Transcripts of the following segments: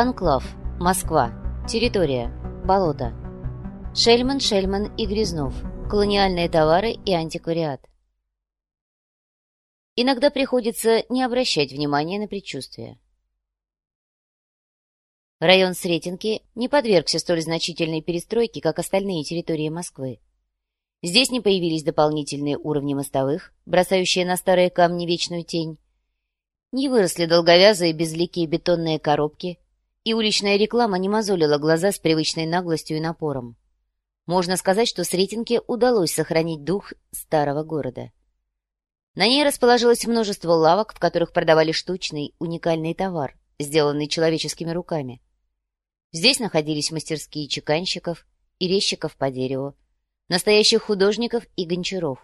Анклав. Москва. Территория. Болото. Шельман, Шельман и Грязнов. Колониальные товары и антиквариат. Иногда приходится не обращать внимания на предчувствия. Район Сретенки не подвергся столь значительной перестройке, как остальные территории Москвы. Здесь не появились дополнительные уровни мостовых, бросающие на старые камни вечную тень. Не выросли долговязые безликие бетонные коробки, и уличная реклама не мозолила глаза с привычной наглостью и напором. Можно сказать, что Сретенке удалось сохранить дух старого города. На ней расположилось множество лавок, в которых продавали штучный, уникальный товар, сделанный человеческими руками. Здесь находились мастерские чеканщиков и резчиков по дереву, настоящих художников и гончаров.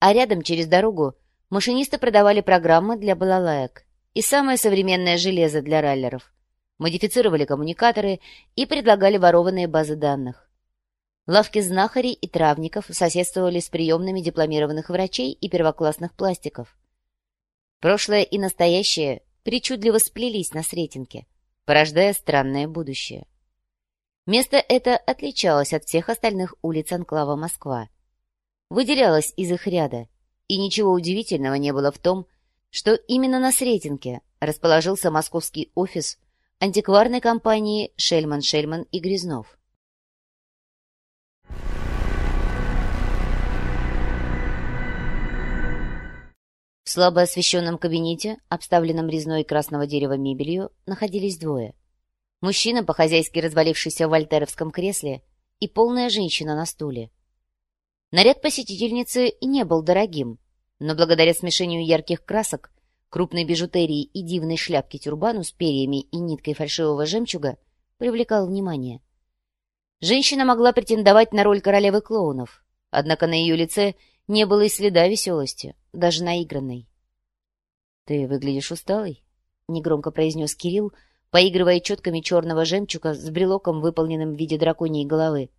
А рядом, через дорогу, машинисты продавали программы для балалаек и самое современное железо для раллеров, модифицировали коммуникаторы и предлагали ворованные базы данных. Лавки знахарей и травников соседствовали с приемными дипломированных врачей и первоклассных пластиков. Прошлое и настоящее причудливо сплелись на Сретенке, порождая странное будущее. Место это отличалось от всех остальных улиц анклава Москва. Выделялось из их ряда, и ничего удивительного не было в том, что именно на Сретенке расположился московский офис антикварной компании «Шельман, Шельман и Грязнов». В слабо освещенном кабинете, обставленном резной красного дерева мебелью, находились двое — Мужчина, по-хозяйски развалившийся в вольтеровском кресле, и полная женщина на стуле. Наряд посетительницы не был дорогим, но благодаря смешению ярких красок, крупной бижутерии и дивной шляпки тюрбану с перьями и ниткой фальшивого жемчуга привлекал внимание. Женщина могла претендовать на роль королевы клоунов, однако на ее лице не было и следа веселости, даже наигранной. — Ты выглядишь усталой? — негромко произнес Кирилл, поигрывая четками черного жемчуга с брелоком, выполненным в виде драконьей головы.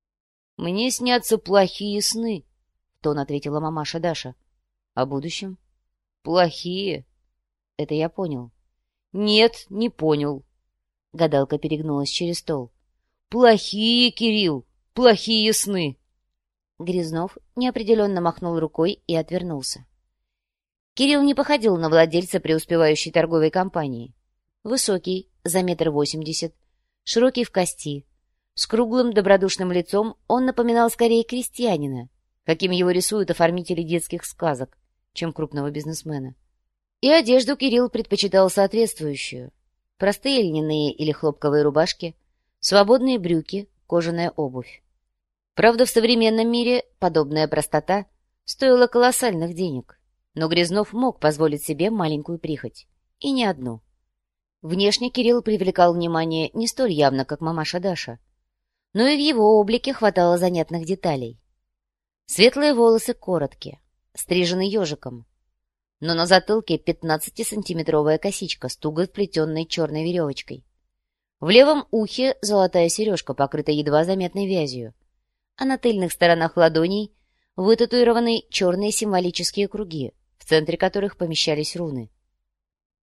— Мне снятся плохие сны, — в тон ответила мамаша Даша. — О будущем? — Плохие. — Это я понял. — Нет, не понял. Гадалка перегнулась через стол. — Плохие, Кирилл, плохие сны. Грязнов неопределенно махнул рукой и отвернулся. Кирилл не походил на владельца преуспевающей торговой компании. Высокий, за метр восемьдесят, широкий в кости. С круглым добродушным лицом он напоминал скорее крестьянина, каким его рисуют оформители детских сказок, чем крупного бизнесмена. И одежду Кирилл предпочитал соответствующую. Простые льняные или хлопковые рубашки, свободные брюки, кожаная обувь. Правда, в современном мире подобная простота стоила колоссальных денег, но Грязнов мог позволить себе маленькую прихоть. И не одну. Внешне Кирилл привлекал внимание не столь явно, как мамаша Даша, но и в его облике хватало занятных деталей. Светлые волосы короткие, стрижены ежиком, но на затылке 15-сантиметровая косичка с туго вплетенной черной веревочкой. В левом ухе золотая сережка, покрыта едва заметной вязью, а на тыльных сторонах ладоней вытатуированы черные символические круги, в центре которых помещались руны.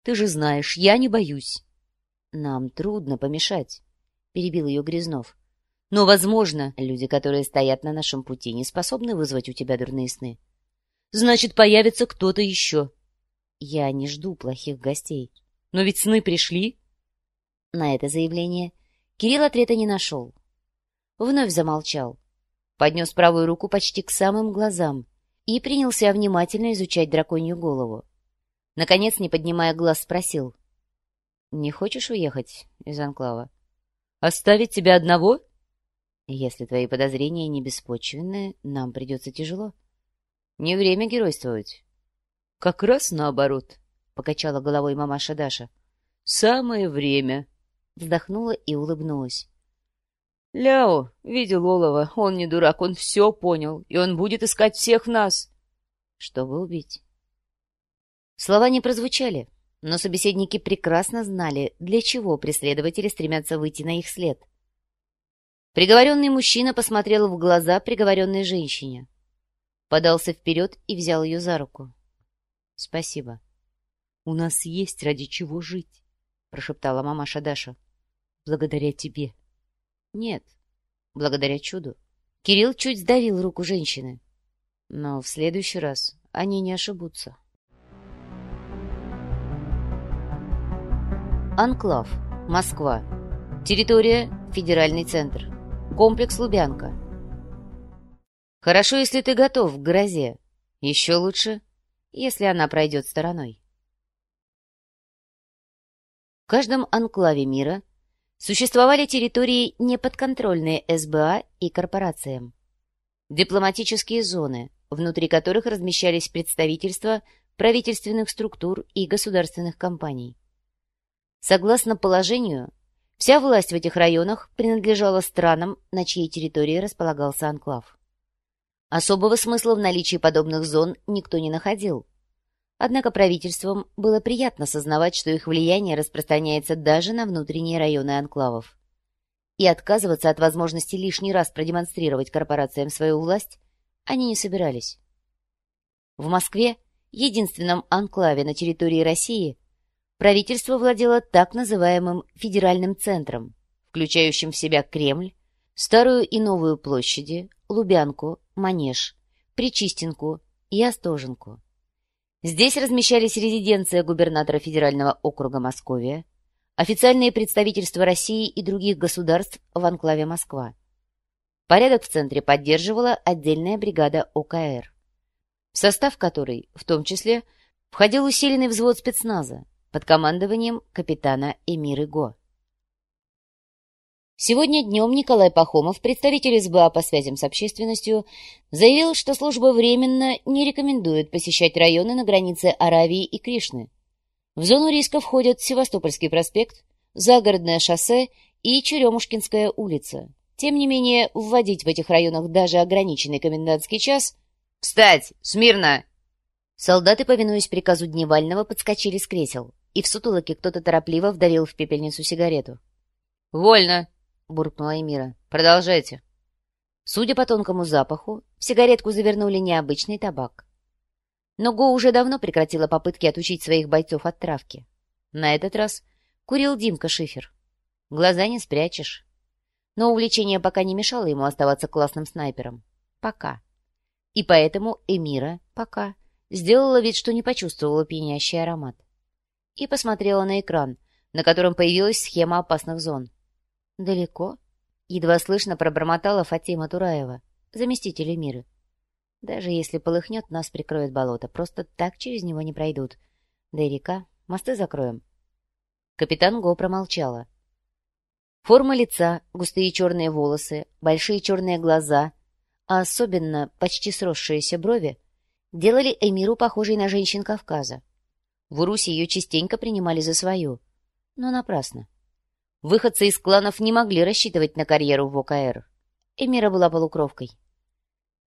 Ты же знаешь, я не боюсь. — Нам трудно помешать, — перебил ее Грязнов. — Но, возможно, люди, которые стоят на нашем пути, не способны вызвать у тебя дурные сны. — Значит, появится кто-то еще. — Я не жду плохих гостей. — Но ведь сны пришли. На это заявление Кирилл ответа не нашел. Вновь замолчал, поднес правую руку почти к самым глазам и принялся внимательно изучать драконью голову. Наконец, не поднимая глаз, спросил. — Не хочешь уехать из Анклава? — Оставить тебя одного? — Если твои подозрения не беспочвенные, нам придется тяжело. Не время геройствовать. — Как раз наоборот, — покачала головой мамаша Даша. — Самое время. Вздохнула и улыбнулась. — Ляо, видел Олова, он не дурак, он все понял, и он будет искать всех нас. — Чтобы убить. Слова не прозвучали, но собеседники прекрасно знали, для чего преследователи стремятся выйти на их след. Приговоренный мужчина посмотрел в глаза приговоренной женщине. Подался вперед и взял ее за руку. — Спасибо. — У нас есть ради чего жить. — прошептала мамаша Даша. «Благодаря тебе». «Нет, благодаря чуду». Кирилл чуть сдавил руку женщины. «Но в следующий раз они не ошибутся». Анклав. Москва. Территория. Федеральный центр. Комплекс Лубянка. Хорошо, если ты готов к грозе. Еще лучше, если она пройдет стороной. В каждом анклаве мира существовали территории, неподконтрольные СБА и корпорациям. Дипломатические зоны, внутри которых размещались представительства правительственных структур и государственных компаний. Согласно положению, вся власть в этих районах принадлежала странам, на чьей территории располагался анклав. Особого смысла в наличии подобных зон никто не находил, Однако правительствам было приятно сознавать, что их влияние распространяется даже на внутренние районы анклавов. И отказываться от возможности лишний раз продемонстрировать корпорациям свою власть они не собирались. В Москве, единственном анклаве на территории России, правительство владело так называемым федеральным центром, включающим в себя Кремль, Старую и Новую площади, Лубянку, Манеж, Причистенку и Остоженку. Здесь размещались резиденция губернатора Федерального округа Московия, официальные представительства России и других государств в анклаве Москва. Порядок в центре поддерживала отдельная бригада ОКР, в состав которой, в том числе, входил усиленный взвод спецназа под командованием капитана Эмиры Го. Сегодня днем Николай Пахомов, представитель СБА по связям с общественностью, заявил, что служба временно не рекомендует посещать районы на границе Аравии и Кришны. В зону риска входят Севастопольский проспект, Загородное шоссе и Черемушкинская улица. Тем не менее, вводить в этих районах даже ограниченный комендантский час... «Встать! Смирно!» Солдаты, повинуясь приказу Дневального, подскочили с кресел, и в сутулоке кто-то торопливо вдавил в пепельницу сигарету. «Вольно!» — буркнула Эмира. «Продолжайте». Судя по тонкому запаху, в сигаретку завернули необычный табак. Но Го уже давно прекратила попытки отучить своих бойцов от травки. На этот раз курил Димка Шифер. Глаза не спрячешь. Но увлечение пока не мешало ему оставаться классным снайпером. Пока. И поэтому Эмира пока сделала вид, что не почувствовала пьянящий аромат. И посмотрела на экран, на котором появилась схема опасных зон. «Далеко?» — едва слышно пробормотала Фатима Тураева, заместитель Эмиры. «Даже если полыхнет, нас прикроет болото. Просто так через него не пройдут. Да и река. Мосты закроем». Капитан Го промолчала. Форма лица, густые черные волосы, большие черные глаза, а особенно почти сросшиеся брови, делали Эмиру похожей на женщин Кавказа. В Урусе ее частенько принимали за свою, но напрасно. Выходцы из кланов не могли рассчитывать на карьеру в ОКР. Эмира была полукровкой.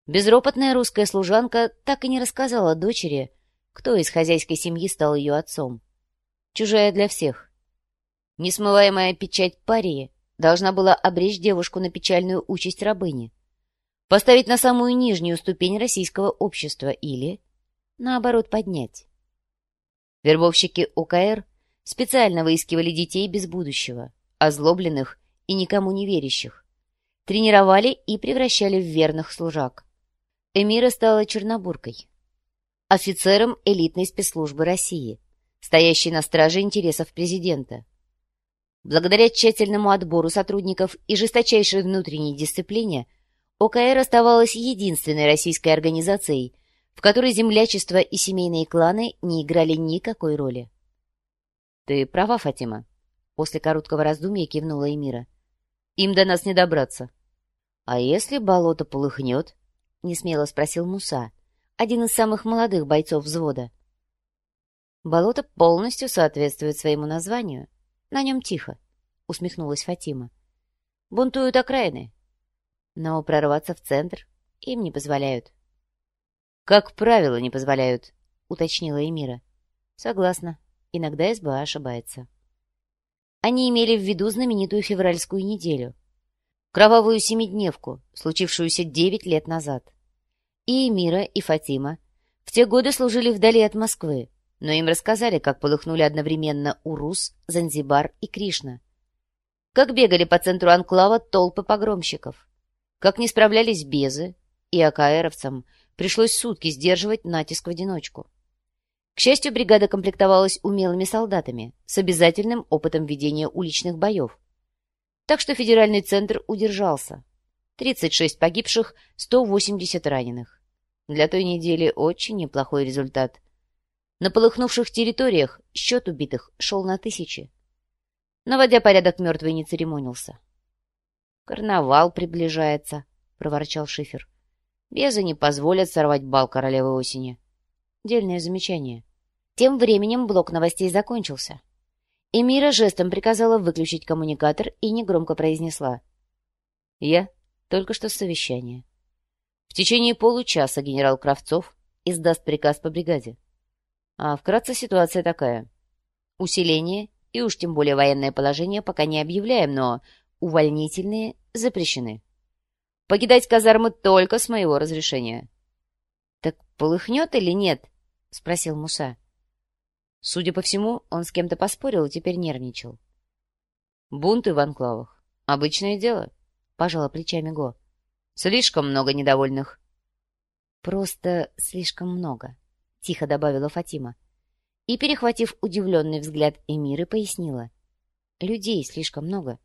Безропотная русская служанка так и не рассказала дочери, кто из хозяйской семьи стал ее отцом. Чужая для всех. Несмываемая печать парии должна была обречь девушку на печальную участь рабыни, поставить на самую нижнюю ступень российского общества или, наоборот, поднять. Вербовщики ОКР специально выискивали детей без будущего, озлобленных и никому не верящих. Тренировали и превращали в верных служак. Эмира стала чернобуркой. Офицером элитной спецслужбы России, стоящей на страже интересов президента. Благодаря тщательному отбору сотрудников и жесточайшей внутренней дисциплине ОКР оставалась единственной российской организацией, в которой землячество и семейные кланы не играли никакой роли. «Ты права, Фатима», После короткого раздумья кивнула Эмира. «Им до нас не добраться». «А если болото полыхнет?» — несмело спросил Муса, один из самых молодых бойцов взвода. «Болото полностью соответствует своему названию. На нем тихо», — усмехнулась Фатима. «Бунтуют окраины, но прорваться в центр им не позволяют». «Как правило, не позволяют», — уточнила Эмира. «Согласна. Иногда СБА ошибается». Они имели в виду знаменитую февральскую неделю. Кровавую семидневку, случившуюся девять лет назад. И Эмира, и Фатима в те годы служили вдали от Москвы, но им рассказали, как полыхнули одновременно Урус, Занзибар и Кришна. Как бегали по центру анклава толпы погромщиков. Как не справлялись безы, и АКРовцам пришлось сутки сдерживать натиск в одиночку. К счастью, бригада комплектовалась умелыми солдатами с обязательным опытом ведения уличных боев. Так что федеральный центр удержался. 36 погибших, 180 раненых. Для той недели очень неплохой результат. На полыхнувших территориях счет убитых шел на тысячи. Наводя порядок, мертвый не церемонился. «Карнавал приближается», — проворчал Шифер. «Безы не позволят сорвать бал королевы осени». Дельное замечание. Тем временем блок новостей закончился. Эмира жестом приказала выключить коммуникатор и негромко произнесла. «Я только что с совещания. В течение получаса генерал Кравцов издаст приказ по бригаде. А вкратце ситуация такая. Усиление и уж тем более военное положение пока не объявляем, но увольнительные запрещены. Покидать казармы только с моего разрешения. — Так полыхнет или нет? — спросил Муса. Судя по всему, он с кем-то поспорил и теперь нервничал. — Бунты в анклавах. Обычное дело, — пожала плечами Го. — Слишком много недовольных. — Просто слишком много, — тихо добавила Фатима. И, перехватив удивленный взгляд Эмиры, пояснила. — Людей слишком много.